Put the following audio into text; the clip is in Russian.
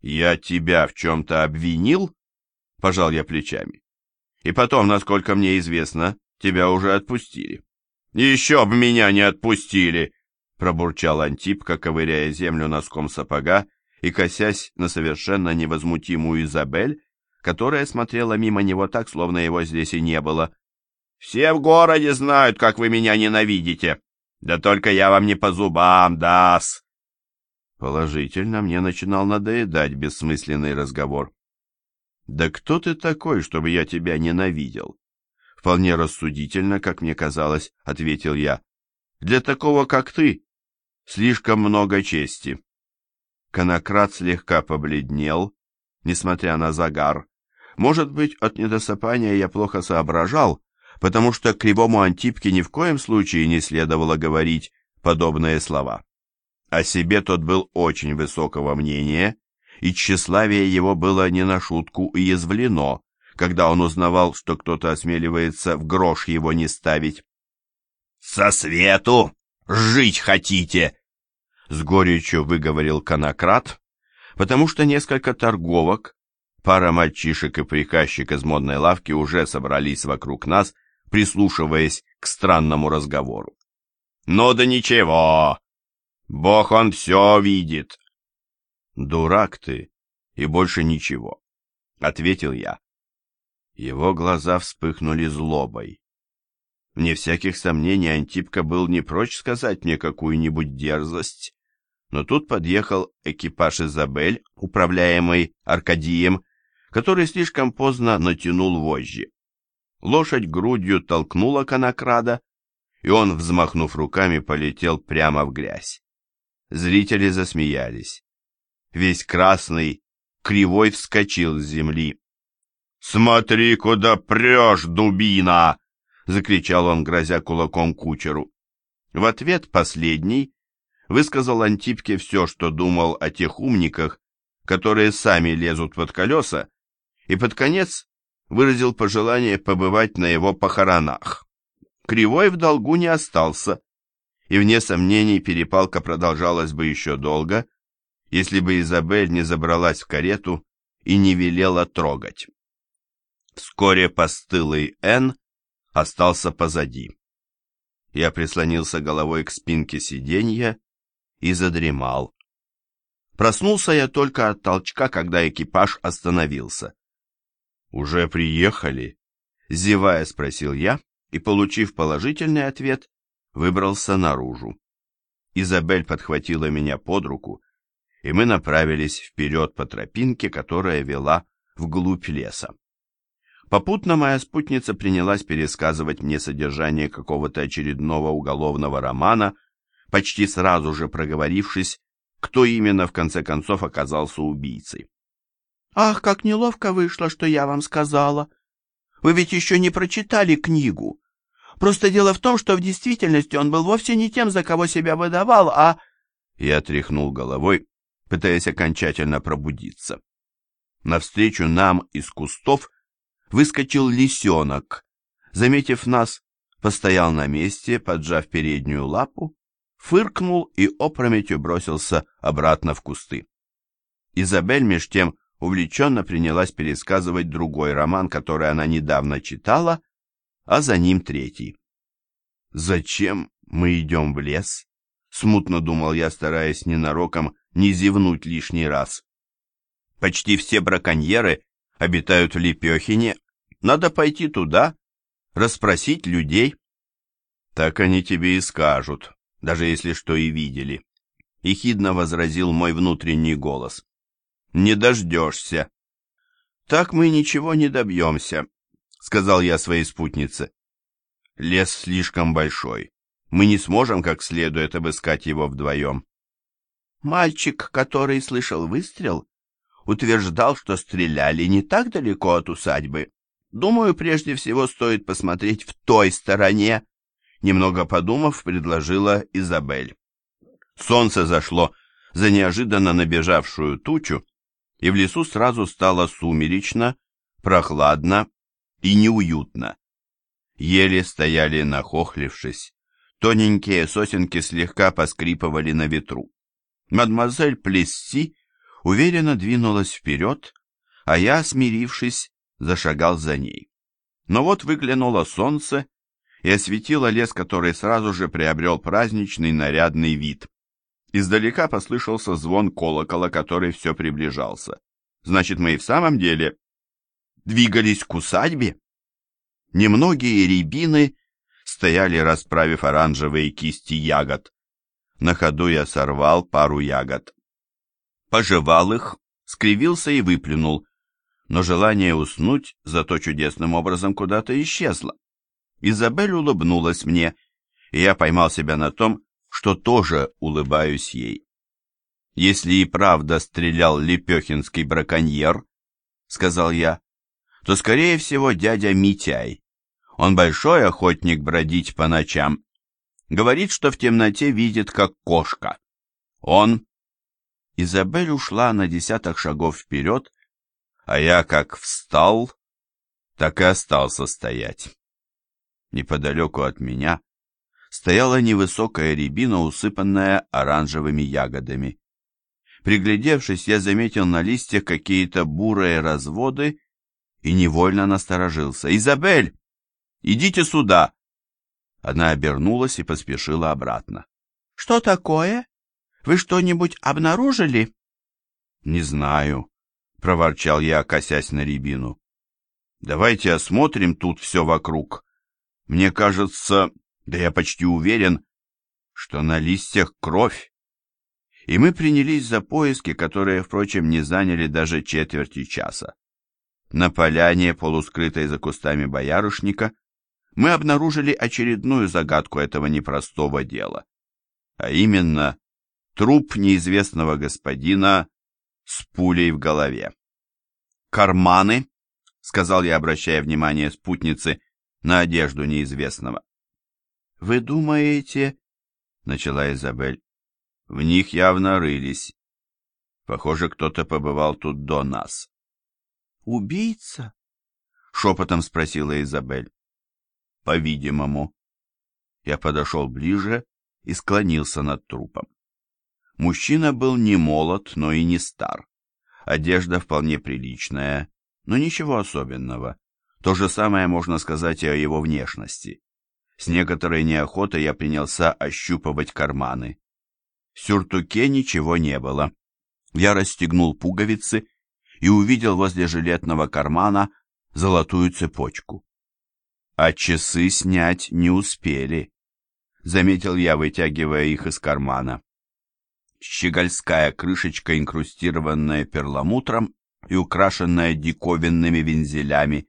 Я тебя в чем-то обвинил? Пожал я плечами. И потом, насколько мне известно, тебя уже отпустили. Еще б меня не отпустили! Пробурчал Антипка, ковыряя землю носком сапога и косясь на совершенно невозмутимую Изабель, которая смотрела мимо него так, словно его здесь и не было. «Все в городе знают, как вы меня ненавидите. Да только я вам не по зубам, дас!» Положительно, мне начинал надоедать бессмысленный разговор. «Да кто ты такой, чтобы я тебя ненавидел?» Вполне рассудительно, как мне казалось, ответил я. «Для такого, как ты, слишком много чести». Конократ слегка побледнел, несмотря на загар. Может быть, от недосыпания я плохо соображал, потому что кривому Антипке ни в коем случае не следовало говорить подобные слова. О себе тот был очень высокого мнения, и тщеславие его было не на шутку уязвлено, когда он узнавал, что кто-то осмеливается в грош его не ставить. «Со свету жить хотите!» С горечью выговорил конократ, потому что несколько торговок, пара мальчишек и приказчик из модной лавки уже собрались вокруг нас, прислушиваясь к странному разговору. «Ну да ничего, Бог он все видит. Дурак ты, и больше ничего, ответил я. Его глаза вспыхнули злобой. Вне всяких сомнений Антипка был не прочь сказать мне какую-нибудь дерзость, но тут подъехал экипаж Изабель, управляемый Аркадием, который слишком поздно натянул вожжи. Лошадь грудью толкнула конокрада, и он, взмахнув руками, полетел прямо в грязь. Зрители засмеялись. Весь красный, кривой вскочил с земли. «Смотри, куда прешь, дубина!» — закричал он, грозя кулаком кучеру. В ответ последний высказал Антипке все, что думал о тех умниках, которые сами лезут под колеса, и под конец выразил пожелание побывать на его похоронах. Кривой в долгу не остался, и вне сомнений перепалка продолжалась бы еще долго, если бы Изабель не забралась в карету и не велела трогать. Вскоре постылый Н остался позади. Я прислонился головой к спинке сиденья и задремал. Проснулся я только от толчка, когда экипаж остановился. «Уже приехали?» — зевая спросил я, и, получив положительный ответ, выбрался наружу. Изабель подхватила меня под руку, и мы направились вперед по тропинке, которая вела вглубь леса. Попутно моя спутница принялась пересказывать мне содержание какого-то очередного уголовного романа, почти сразу же проговорившись, кто именно в конце концов оказался убийцей. «Ах, как неловко вышло, что я вам сказала! Вы ведь еще не прочитали книгу. Просто дело в том, что в действительности он был вовсе не тем, за кого себя выдавал, а...» Я тряхнул головой, пытаясь окончательно пробудиться. Навстречу нам из кустов выскочил лисенок. Заметив нас, постоял на месте, поджав переднюю лапу, фыркнул и опрометью бросился обратно в кусты. Изабель меж тем увлеченно принялась пересказывать другой роман, который она недавно читала, а за ним третий. «Зачем мы идем в лес?» — смутно думал я, стараясь ненароком не зевнуть лишний раз. «Почти все браконьеры обитают в Лепехине. Надо пойти туда, расспросить людей». «Так они тебе и скажут, даже если что и видели», — ехидно возразил мой внутренний голос. «Не дождешься». «Так мы ничего не добьемся», — сказал я своей спутнице. «Лес слишком большой. Мы не сможем как следует обыскать его вдвоем». Мальчик, который слышал выстрел, утверждал, что стреляли не так далеко от усадьбы. Думаю, прежде всего стоит посмотреть в той стороне. Немного подумав, предложила Изабель. Солнце зашло за неожиданно набежавшую тучу, и в лесу сразу стало сумеречно, прохладно и неуютно. Ели стояли нахохлившись, тоненькие сосенки слегка поскрипывали на ветру. Мадемуазель Плесси уверенно двинулась вперед, а я, смирившись, зашагал за ней. Но вот выглянуло солнце и осветило лес, который сразу же приобрел праздничный нарядный вид. Издалека послышался звон колокола, который все приближался. Значит, мы и в самом деле двигались к усадьбе? Немногие рябины стояли, расправив оранжевые кисти ягод. На ходу я сорвал пару ягод. Пожевал их, скривился и выплюнул, но желание уснуть зато чудесным образом куда-то исчезло. Изабель улыбнулась мне, и я поймал себя на том, что тоже улыбаюсь ей. Если и правда стрелял лепехинский браконьер, сказал я, то, скорее всего, дядя Митяй. Он большой охотник бродить по ночам. Говорит, что в темноте видит, как кошка. Он... Изабель ушла на десяток шагов вперед, а я как встал, так и остался стоять. Неподалеку от меня стояла невысокая рябина, усыпанная оранжевыми ягодами. Приглядевшись, я заметил на листьях какие-то бурые разводы и невольно насторожился. «Изабель, идите сюда!» Она обернулась и поспешила обратно. «Что такое? Вы что-нибудь обнаружили?» «Не знаю», — проворчал я, косясь на рябину. «Давайте осмотрим тут все вокруг. Мне кажется, да я почти уверен, что на листьях кровь. И мы принялись за поиски, которые, впрочем, не заняли даже четверти часа. На поляне, полускрытой за кустами боярышника, мы обнаружили очередную загадку этого непростого дела. А именно, труп неизвестного господина с пулей в голове. «Карманы», — сказал я, обращая внимание спутницы на одежду неизвестного. «Вы думаете...» — начала Изабель. «В них явно рылись. Похоже, кто-то побывал тут до нас». «Убийца?» — шепотом спросила Изабель. «По-видимому». Я подошел ближе и склонился над трупом. Мужчина был не молод, но и не стар. Одежда вполне приличная, но ничего особенного. То же самое можно сказать и о его внешности. С некоторой неохотой я принялся ощупывать карманы. В сюртуке ничего не было. Я расстегнул пуговицы и увидел возле жилетного кармана золотую цепочку. А часы снять не успели, заметил я, вытягивая их из кармана. Щегольская крышечка, инкрустированная перламутром и украшенная диковинными вензелями.